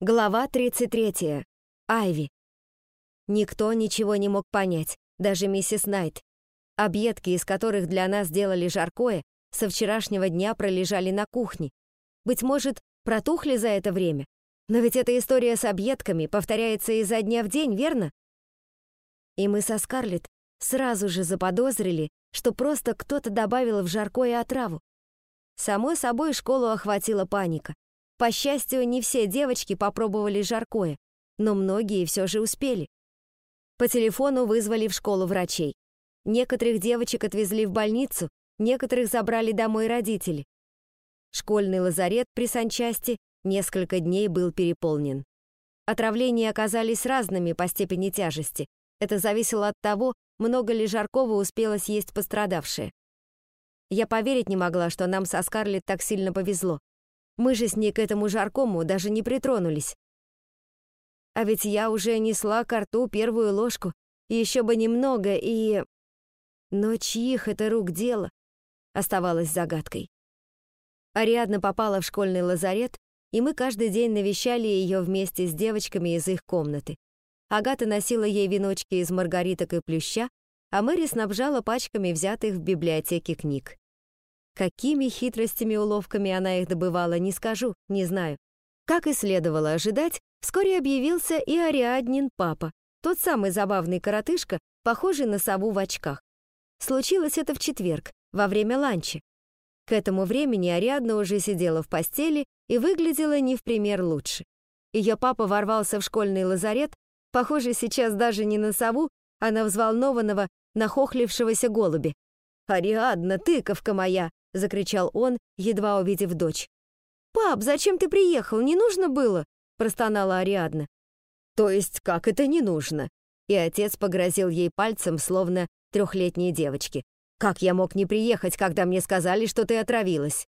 Глава 33. Айви. Никто ничего не мог понять, даже миссис Найт. Объедки, из которых для нас делали жаркое, со вчерашнего дня пролежали на кухне. Быть может, протухли за это время? Но ведь эта история с объедками повторяется изо дня в день, верно? И мы со Скарлетт сразу же заподозрили, что просто кто-то добавил в жаркое отраву. Само собой, школу охватила паника. По счастью, не все девочки попробовали жаркое, но многие все же успели. По телефону вызвали в школу врачей. Некоторых девочек отвезли в больницу, некоторых забрали домой родители. Школьный лазарет при санчасти несколько дней был переполнен. Отравления оказались разными по степени тяжести. Это зависело от того, много ли жаркого успела съесть пострадавшая. Я поверить не могла, что нам со Скарлетт так сильно повезло. Мы же с ней к этому жаркому даже не притронулись. А ведь я уже несла к рту первую ложку, еще бы немного и... Но чьих это рук дело? Оставалось загадкой. Ариадна попала в школьный лазарет, и мы каждый день навещали ее вместе с девочками из их комнаты. Агата носила ей веночки из маргариток и плюща, а Мэри снабжала пачками взятых в библиотеке книг. Какими хитростями и уловками она их добывала, не скажу, не знаю. Как и следовало ожидать, вскоре объявился и Ариаднин папа, тот самый забавный коротышка, похожий на сову в очках. Случилось это в четверг, во время ланча. К этому времени Ариадна уже сидела в постели и выглядела не в пример лучше. Ее папа ворвался в школьный лазарет, похожий сейчас даже не на сову, а на взволнованного, нахохлившегося голубя. «Ариадна, тыковка моя!» — закричал он, едва увидев дочь. «Пап, зачем ты приехал? Не нужно было?» — простонала Ариадна. «То есть как это не нужно?» И отец погрозил ей пальцем, словно трехлетней девочке. «Как я мог не приехать, когда мне сказали, что ты отравилась?»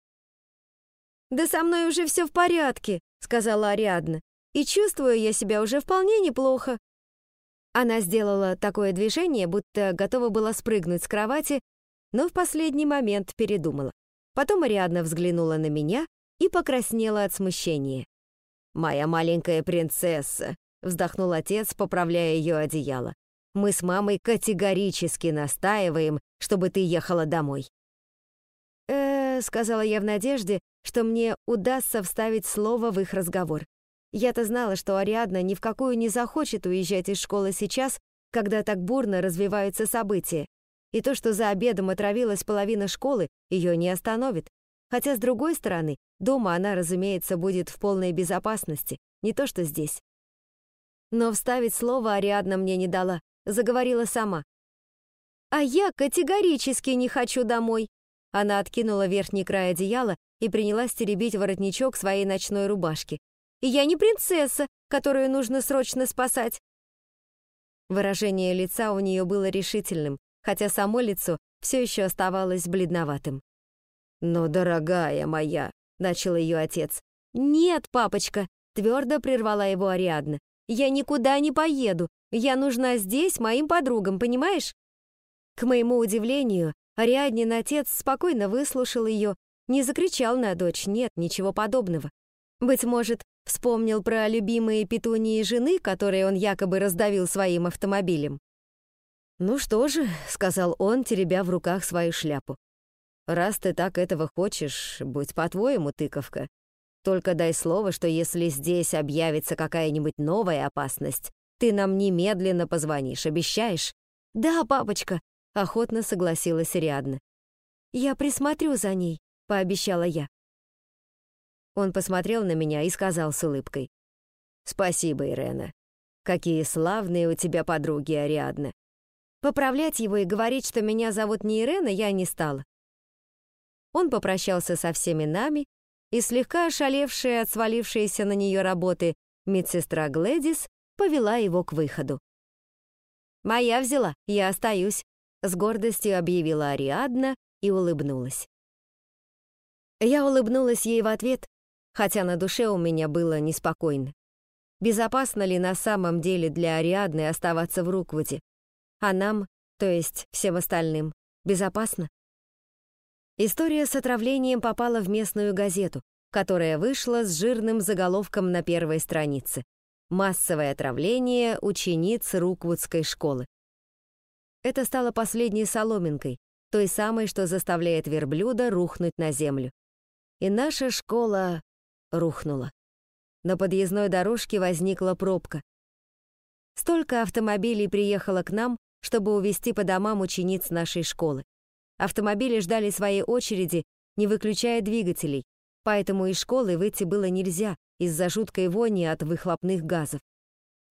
«Да со мной уже все в порядке», — сказала Ариадна. «И чувствую я себя уже вполне неплохо». Она сделала такое движение, будто готова была спрыгнуть с кровати но в последний момент передумала. Потом Ариадна взглянула на меня и покраснела от смущения. «Моя маленькая принцесса», — вздохнул отец, поправляя ее одеяло. «Мы с мамой категорически настаиваем, чтобы ты ехала домой». «Э-э», сказала я в надежде, что мне удастся вставить слово в их разговор. Я-то знала, что Ариадна ни в какую не захочет уезжать из школы сейчас, когда так бурно развиваются события, и то, что за обедом отравилась половина школы, ее не остановит. Хотя, с другой стороны, дома она, разумеется, будет в полной безопасности, не то что здесь. Но вставить слово Ариадна мне не дала, заговорила сама. «А я категорически не хочу домой!» Она откинула верхний край одеяла и принялась теребить воротничок своей ночной рубашки. «И я не принцесса, которую нужно срочно спасать!» Выражение лица у нее было решительным, хотя само лицо все еще оставалось бледноватым. «Но, дорогая моя», — начал ее отец. «Нет, папочка», — твердо прервала его Ариадна. «Я никуда не поеду. Я нужна здесь моим подругам, понимаешь?» К моему удивлению, Ариаднин отец спокойно выслушал ее, не закричал на дочь, нет, ничего подобного. Быть может, вспомнил про любимые петунии жены, которые он якобы раздавил своим автомобилем. «Ну что же», — сказал он, теребя в руках свою шляпу. «Раз ты так этого хочешь, будь по-твоему, тыковка. Только дай слово, что если здесь объявится какая-нибудь новая опасность, ты нам немедленно позвонишь, обещаешь?» «Да, папочка», — охотно согласилась Риадна. «Я присмотрю за ней», — пообещала я. Он посмотрел на меня и сказал с улыбкой. «Спасибо, Ирена. Какие славные у тебя подруги, Ариадна. Поправлять его и говорить, что меня зовут не Ирена, я не стала. Он попрощался со всеми нами, и слегка ошалевшая от свалившейся на нее работы медсестра Глэдис повела его к выходу. «Моя взяла, я остаюсь», — с гордостью объявила Ариадна и улыбнулась. Я улыбнулась ей в ответ, хотя на душе у меня было неспокойно. Безопасно ли на самом деле для Ариадны оставаться в Руквуде? А нам, то есть всем остальным, безопасно? История с отравлением попала в местную газету. которая вышла с жирным заголовком на первой странице. «Массовое отравление учениц Руквудской школы». Это стало последней соломинкой, той самой, что заставляет верблюда рухнуть на землю. И наша школа рухнула. На подъездной дорожке возникла пробка. Столько автомобилей приехало к нам, чтобы увезти по домам учениц нашей школы. Автомобили ждали своей очереди, не выключая двигателей, поэтому из школы выйти было нельзя из-за жуткой вони от выхлопных газов.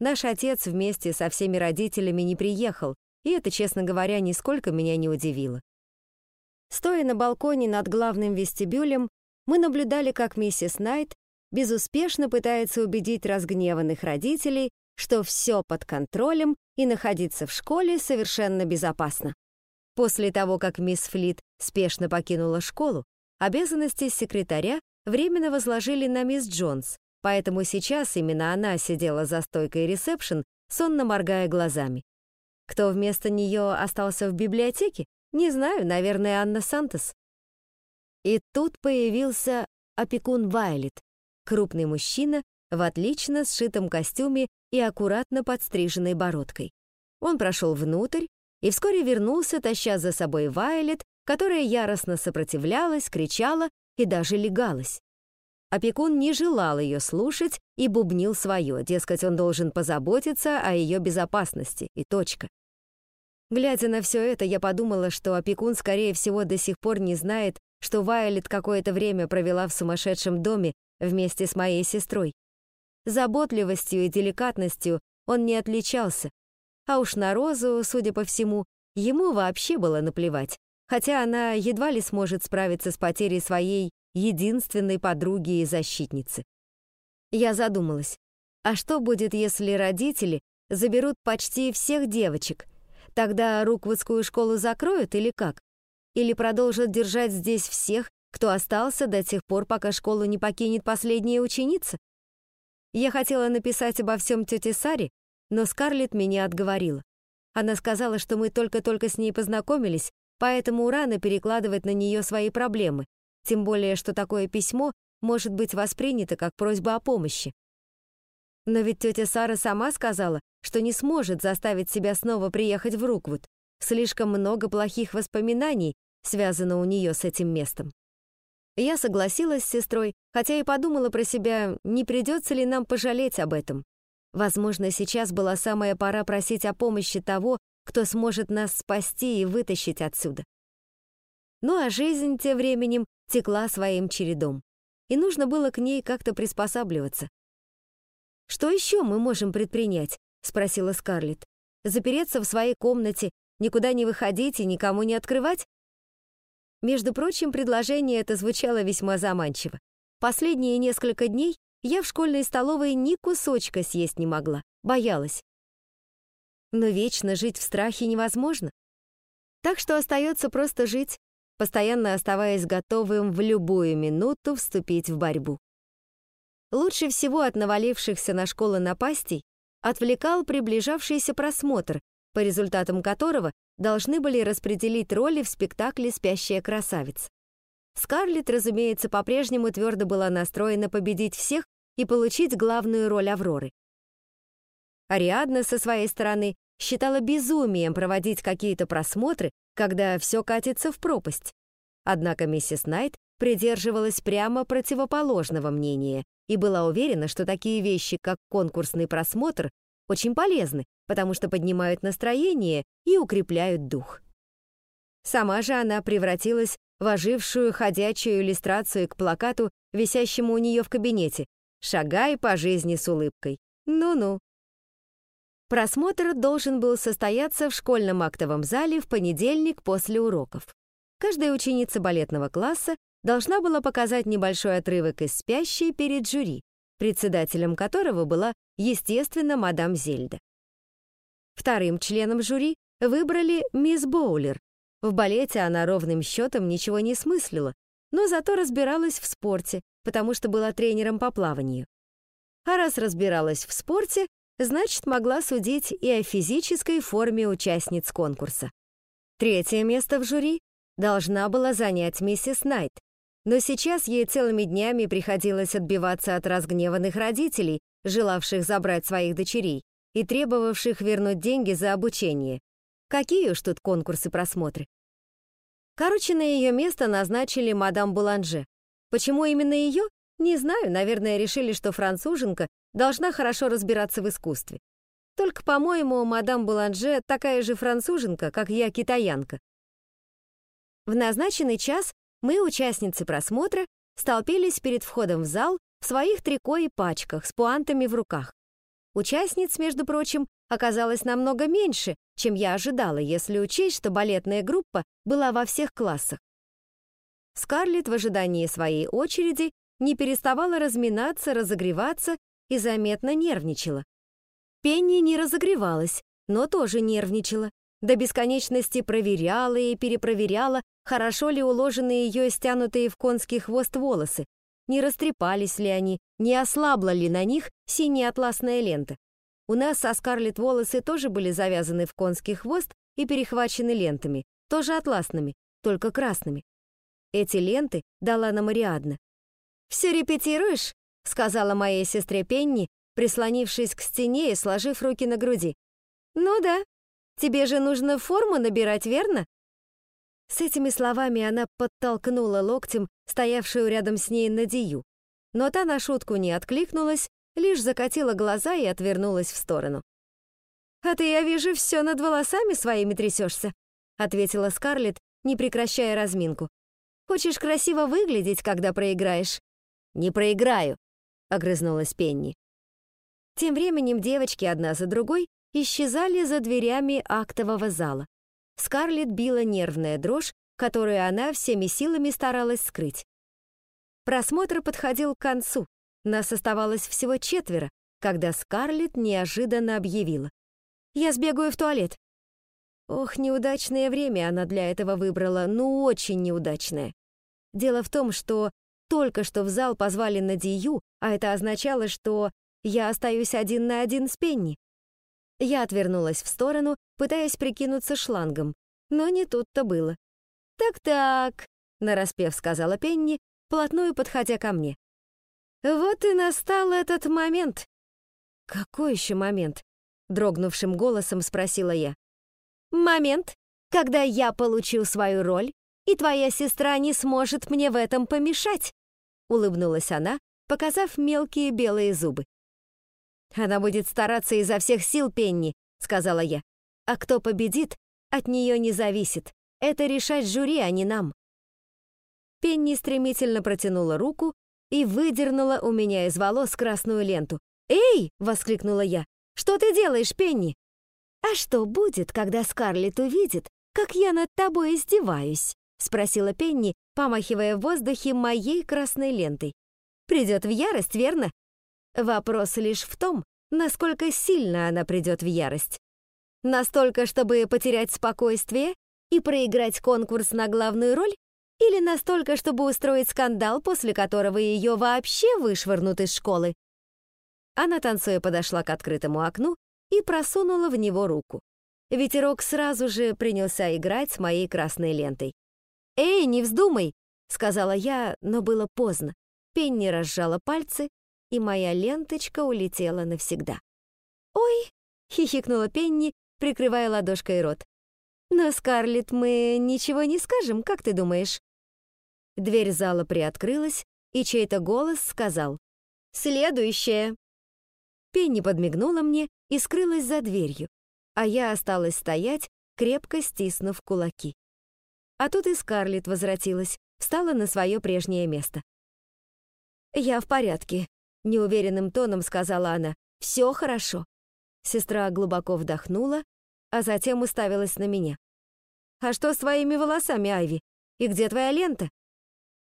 Наш отец вместе со всеми родителями не приехал, и это, честно говоря, нисколько меня не удивило. Стоя на балконе над главным вестибюлем, мы наблюдали, как миссис Найт безуспешно пытается убедить разгневанных родителей, что все под контролем и находиться в школе совершенно безопасно. После того, как мисс Флит спешно покинула школу, обязанности секретаря временно возложили на мисс Джонс, поэтому сейчас именно она сидела за стойкой ресепшн, сонно моргая глазами. Кто вместо нее остался в библиотеке? Не знаю, наверное, Анна Сантос. И тут появился опекун Вайлет, крупный мужчина в отлично сшитом костюме и аккуратно подстриженной бородкой. Он прошел внутрь и вскоре вернулся, таща за собой Вайлет, которая яростно сопротивлялась, кричала и даже легалась. Опекун не желал ее слушать и бубнил свое, дескать, он должен позаботиться о ее безопасности, и точка. Глядя на все это, я подумала, что опекун, скорее всего, до сих пор не знает, что Вайлет какое-то время провела в сумасшедшем доме вместе с моей сестрой. Заботливостью и деликатностью он не отличался, а уж на Розу, судя по всему, ему вообще было наплевать, хотя она едва ли сможет справиться с потерей своей единственной подруги и защитницы. Я задумалась, а что будет, если родители заберут почти всех девочек? Тогда Руквудскую школу закроют или как? Или продолжат держать здесь всех, кто остался до тех пор, пока школу не покинет последняя ученица? Я хотела написать обо всем тете Саре, но Скарлетт меня отговорила. Она сказала, что мы только-только с ней познакомились, поэтому рано перекладывать на нее свои проблемы, тем более, что такое письмо может быть воспринято как просьба о помощи. Но ведь тетя Сара сама сказала, что не сможет заставить себя снова приехать в Руквуд. Слишком много плохих воспоминаний связано у нее с этим местом. Я согласилась с сестрой, хотя и подумала про себя, не придется ли нам пожалеть об этом. Возможно, сейчас была самая пора просить о помощи того, кто сможет нас спасти и вытащить отсюда. Ну а жизнь тем временем текла своим чередом, и нужно было к ней как-то приспосабливаться. «Что еще мы можем предпринять?» — спросила Скарлетт. «Запереться в своей комнате, никуда не выходить и никому не открывать?» Между прочим, предложение это звучало весьма заманчиво. Последние несколько дней я в школьной столовой ни кусочка съесть не могла, боялась. Но вечно жить в страхе невозможно. Так что остается просто жить, постоянно оставаясь готовым в любую минуту вступить в борьбу. Лучше всего от навалившихся на школу напастей отвлекал приближавшийся просмотр, по результатам которого должны были распределить роли в спектакле «Спящая красавица». Скарлетт, разумеется, по-прежнему твердо была настроена победить всех и получить главную роль Авроры. Ариадна, со своей стороны, считала безумием проводить какие-то просмотры, когда все катится в пропасть. Однако миссис Найт придерживалась прямо противоположного мнения и была уверена, что такие вещи, как конкурсный просмотр, очень полезны, потому что поднимают настроение и укрепляют дух. Сама же она превратилась в ожившую ходячую иллюстрацию к плакату, висящему у нее в кабинете «Шагай по жизни с улыбкой». Ну-ну. Просмотр должен был состояться в школьном актовом зале в понедельник после уроков. Каждая ученица балетного класса должна была показать небольшой отрывок из «Спящей» перед жюри, председателем которого была, естественно, мадам Зельда. Вторым членом жюри выбрали мисс Боулер. В балете она ровным счетом ничего не смыслила, но зато разбиралась в спорте, потому что была тренером по плаванию. А раз разбиралась в спорте, значит, могла судить и о физической форме участниц конкурса. Третье место в жюри должна была занять миссис Найт, Но сейчас ей целыми днями приходилось отбиваться от разгневанных родителей, желавших забрать своих дочерей и требовавших вернуть деньги за обучение. Какие уж тут конкурсы-просмотры. Короче, на ее место назначили мадам Буланже. Почему именно ее? Не знаю, наверное, решили, что француженка должна хорошо разбираться в искусстве. Только, по-моему, мадам Буланже такая же француженка, как я китаянка. В назначенный час мы, участницы просмотра, столпились перед входом в зал в своих трико и пачках с пуантами в руках. Участниц, между прочим, оказалось намного меньше, чем я ожидала, если учесть, что балетная группа была во всех классах. Скарлетт в ожидании своей очереди не переставала разминаться, разогреваться и заметно нервничала. Пенни не разогревалась, но тоже нервничала. До бесконечности проверяла и перепроверяла, хорошо ли уложены ее стянутые в конский хвост волосы, не растрепались ли они, не ослабла ли на них синяя атласная лента. У нас со Скарлетт волосы тоже были завязаны в конский хвост и перехвачены лентами, тоже атласными, только красными. Эти ленты дала нам Ариадна. «Все репетируешь?» — сказала моей сестре Пенни, прислонившись к стене и сложив руки на груди. «Ну да. Тебе же нужно форму набирать, верно?» С этими словами она подтолкнула локтем стоявшую рядом с ней Надию. Но та на шутку не откликнулась, лишь закатила глаза и отвернулась в сторону. «А ты, я вижу, все над волосами своими трясешься», ответила Скарлетт, не прекращая разминку. «Хочешь красиво выглядеть, когда проиграешь?» «Не проиграю», — огрызнулась Пенни. Тем временем девочки одна за другой исчезали за дверями актового зала. Скарлетт била нервная дрожь, которую она всеми силами старалась скрыть. Просмотр подходил к концу. Нас оставалось всего четверо, когда Скарлетт неожиданно объявила. «Я сбегаю в туалет». Ох, неудачное время она для этого выбрала, ну очень неудачное. Дело в том, что только что в зал позвали Надию, а это означало, что я остаюсь один на один с Пенни. Я отвернулась в сторону, пытаясь прикинуться шлангом, но не тут-то было. «Так-так», — нараспев сказала Пенни, плотную подходя ко мне. «Вот и настал этот момент». «Какой еще момент?» — дрогнувшим голосом спросила я. «Момент, когда я получу свою роль, и твоя сестра не сможет мне в этом помешать», — улыбнулась она, показав мелкие белые зубы. «Она будет стараться изо всех сил, Пенни», — сказала я. «А кто победит, от нее не зависит. Это решать жюри, а не нам». Пенни стремительно протянула руку и выдернула у меня из волос красную ленту. «Эй!» — воскликнула я. «Что ты делаешь, Пенни?» «А что будет, когда Скарлетт увидит, как я над тобой издеваюсь?» — спросила Пенни, помахивая в воздухе моей красной лентой. «Придет в ярость, верно?» Вопрос лишь в том, насколько сильно она придет в ярость. Настолько, чтобы потерять спокойствие и проиграть конкурс на главную роль? Или настолько, чтобы устроить скандал, после которого ее вообще вышвырнут из школы? Она, танцуя, подошла к открытому окну и просунула в него руку. Ветерок сразу же принялся играть с моей красной лентой. «Эй, не вздумай!» — сказала я, но было поздно. Пенни разжала пальцы, и моя ленточка улетела навсегда. «Ой!» — хихикнула Пенни, прикрывая ладошкой рот. «Но, Скарлетт, мы ничего не скажем, как ты думаешь?» Дверь зала приоткрылась, и чей-то голос сказал «Следующее!». Пенни подмигнула мне и скрылась за дверью, а я осталась стоять, крепко стиснув кулаки. А тут и Скарлетт возвратилась, встала на свое прежнее место. «Я в порядке», — неуверенным тоном сказала она. «Все хорошо». Сестра глубоко вдохнула, а затем уставилась на меня. «А что с твоими волосами, Айви? И где твоя лента?»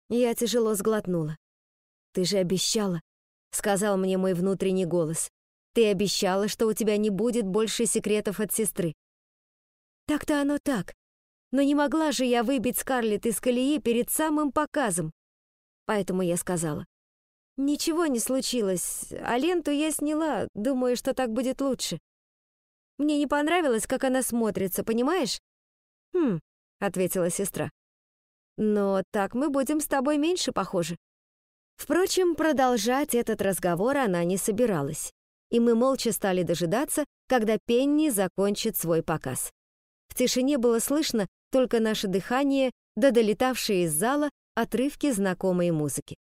Я тяжело сглотнула. «Ты же обещала», — сказал мне мой внутренний голос. «Ты обещала, что у тебя не будет больше секретов от сестры». Так-то оно так. Но не могла же я выбить Скарлетт из колеи перед самым показом. Поэтому я сказала. Ничего не случилось, а ленту я сняла, думаю, что так будет лучше. Мне не понравилось, как она смотрится, понимаешь? Хм, ответила сестра. Но так мы будем с тобой меньше похожи. Впрочем, продолжать этот разговор она не собиралась, и мы молча стали дожидаться, когда Пенни закончит свой показ. В тишине было слышно только наше дыхание да долетавшие из зала отрывки знакомой музыки.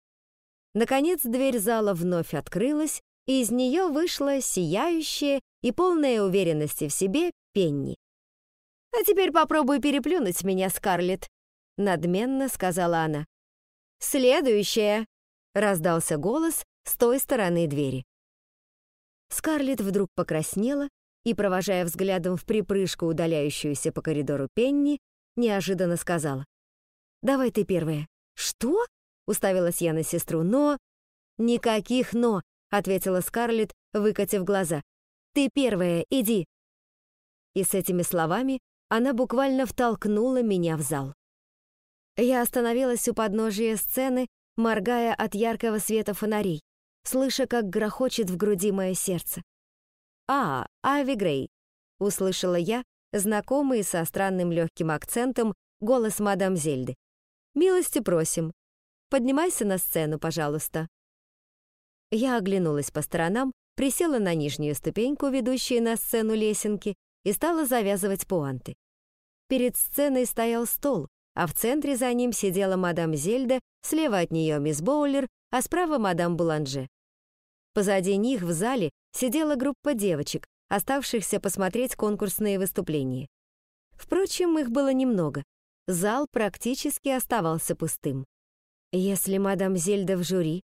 Наконец дверь зала вновь открылась, и из нее вышла сияющая и полная уверенности в себе Пенни. «А теперь попробуй переплюнуть меня, Скарлетт», — надменно сказала она. «Следующая!» — раздался голос с той стороны двери. Скарлетт вдруг покраснела и, провожая взглядом в припрыжку удаляющуюся по коридору Пенни, неожиданно сказала. «Давай ты первая». «Что?» — уставилась я на сестру. «Но...» «Никаких «но», — ответила Скарлетт, выкатив глаза. «Ты первая, иди». И с этими словами она буквально втолкнула меня в зал. Я остановилась у подножия сцены, моргая от яркого света фонарей, слыша, как грохочет в груди мое сердце. «А, Ави Грей», — услышала я, знакомый со странным легким акцентом голос мадам Зельды. «Милости просим. Поднимайся на сцену, пожалуйста». Я оглянулась по сторонам, присела на нижнюю ступеньку, ведущую на сцену лесенки, и стала завязывать пуанты. Перед сценой стоял стол, а в центре за ним сидела мадам Зельда, слева от нее мисс Боулер, а справа мадам Буланже. Позади них в зале сидела группа девочек, оставшихся посмотреть конкурсные выступления. Впрочем, их было немного. Зал практически оставался пустым. Если мадам Зельда в жюри,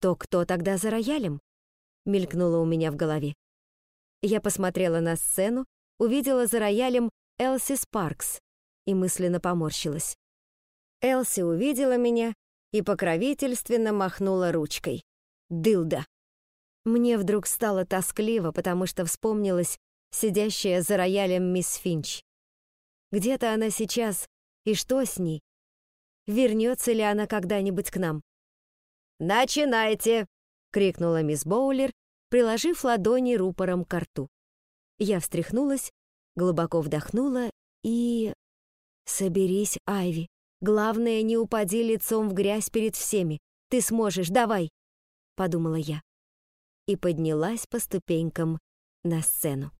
то кто тогда за роялем? Мелькнуло у меня в голове. Я посмотрела на сцену, увидела за роялем Элси Спаркс и мысленно поморщилась. Элси увидела меня и покровительственно махнула ручкой. Дылда. Мне вдруг стало тоскливо, потому что вспомнилась сидящая за роялем мисс Финч. Где-то она сейчас, и что с ней? Вернется ли она когда-нибудь к нам? «Начинайте!» — крикнула мисс Боулер, приложив ладони рупором к рту. Я встряхнулась, глубоко вдохнула и... «Соберись, Айви. Главное, не упади лицом в грязь перед всеми. Ты сможешь, давай!» — подумала я и поднялась по ступенькам на сцену.